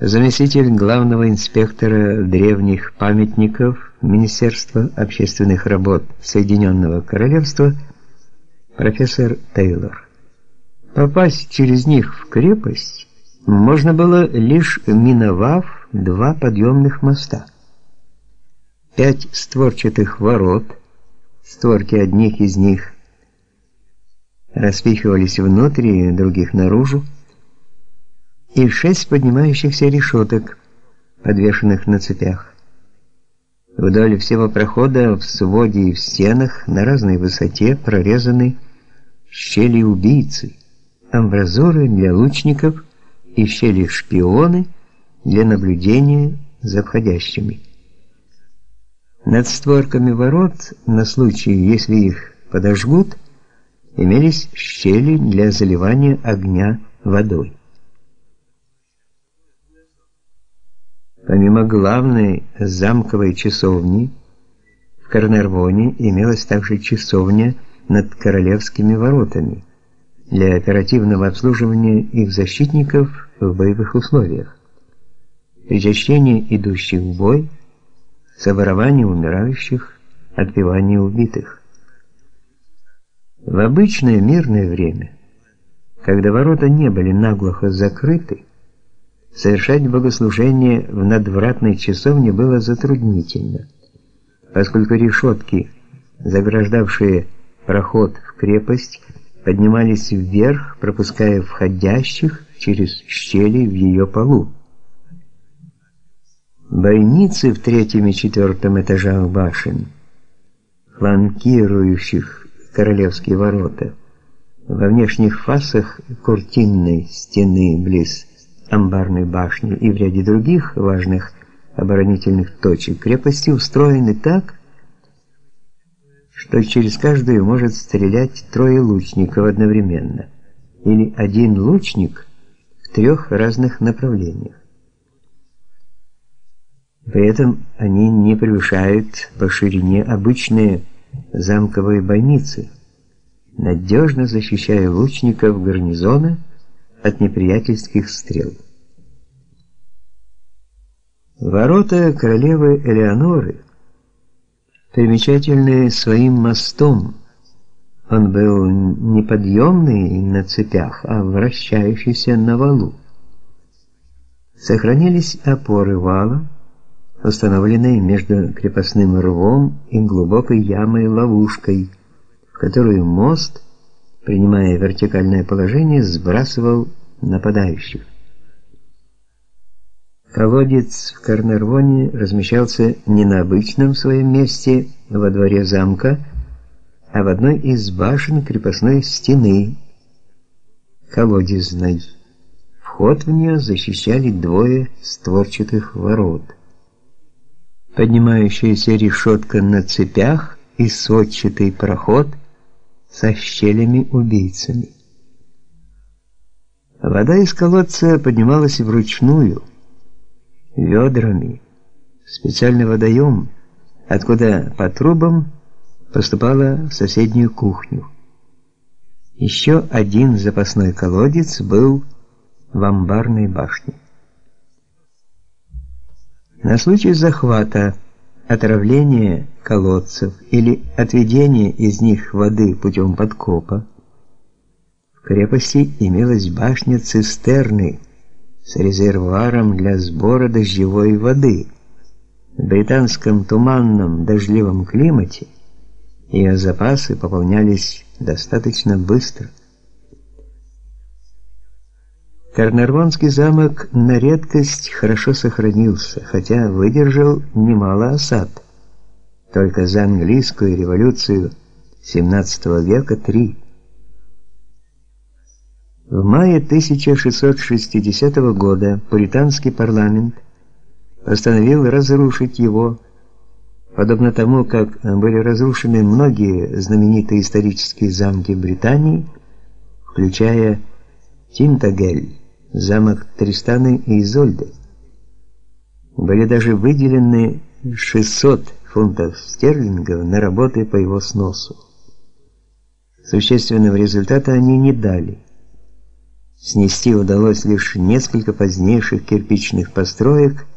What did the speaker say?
заместитель главного инспектора древних памятников Министерства общественных работ Соединенного Королевства профессор Тейлор. Попасть через них в крепость можно было лишь миновав два подъемных моста. Пять створчатых ворот, створки одних из них распихивались внутрь других наружу, и шесть поднимающихся решеток, подвешенных на цепях. Вдоль всего прохода в своде и в стенах на разной высоте прорезаны щели убийцы, амбразуры для лучников и щели шпионы для наблюдения за входящими. Над створками ворот, на случай, если их подожгут, имелись щели для заливания огня водой. Помимо главной замковой часовни, в Карнарвоне имелась также часовня над королевскими воротами для оперативного обслуживания их защитников в боевых условиях, причащения идущих в бой, соборования умирающих, отпевания убитых. В обычное мирное время, когда ворота не были наглухо закрыты, совершать богослужение в надвратной часовне было затруднительно, поскольку решетки, заграждавшие проход в крепость, поднимались вверх, пропуская входящих через щели в ее полу. Бойницы в третьем и четвертом этажах башен, фланкирующих королевские ворота. Во внешних фасах куртинной стены близ амбарной башни и в ряде других важных оборонительных точек крепости устроены так, что через каждую может стрелять трое лучников одновременно или один лучник в трех разных направлениях. При этом они не превышают по ширине обычные замковые бойницы, надежно защищая лучников гарнизона от неприятельских стрел. Ворота королевы Элеоноры примечательны своим мостом. Он был не подъемный на цепях, а вращающийся на валу. Сохранились опоры вала, установленные между крепостным рвом и глубокой ямой-ловушкой, в которую мост, принимая вертикальное положение, сбрасывал нападающих. Колодец в Карнарвоне размещался не на обычном своем месте во дворе замка, а в одной из башен крепостной стены, колодезной. Вход в нее защищали двое створчатых ворот поднимающаяся решетка на цепях и сводчатый проход со щелями-убийцами. Вода из колодца поднималась вручную, ведрами, в специальный водоем, откуда по трубам поступала в соседнюю кухню. Еще один запасной колодец был в амбарной башне. На случай захвата, отравления колодцев или отведения из них воды путем подкопа, крепости имелась башня-цистерны с резервуаром для сбора дождевой воды. В британском туманном дождливом климате ее запасы пополнялись достаточно быстро. Карнарвонский замок на редкость хорошо сохранился, хотя выдержал немало осад. Только за английскую революцию XVII века три. В мае 1660 года британский парламент постановил разрушить его, подобно тому, как были разрушены многие знаменитые исторические замки Британии, включая Тинтагель замок Тристаны и Изольды. Были даже выделены 600 фунтов стерлингов на работы по его сносу. Существенного результата они не дали. Снести удалось лишь несколько позднейших кирпичных построек,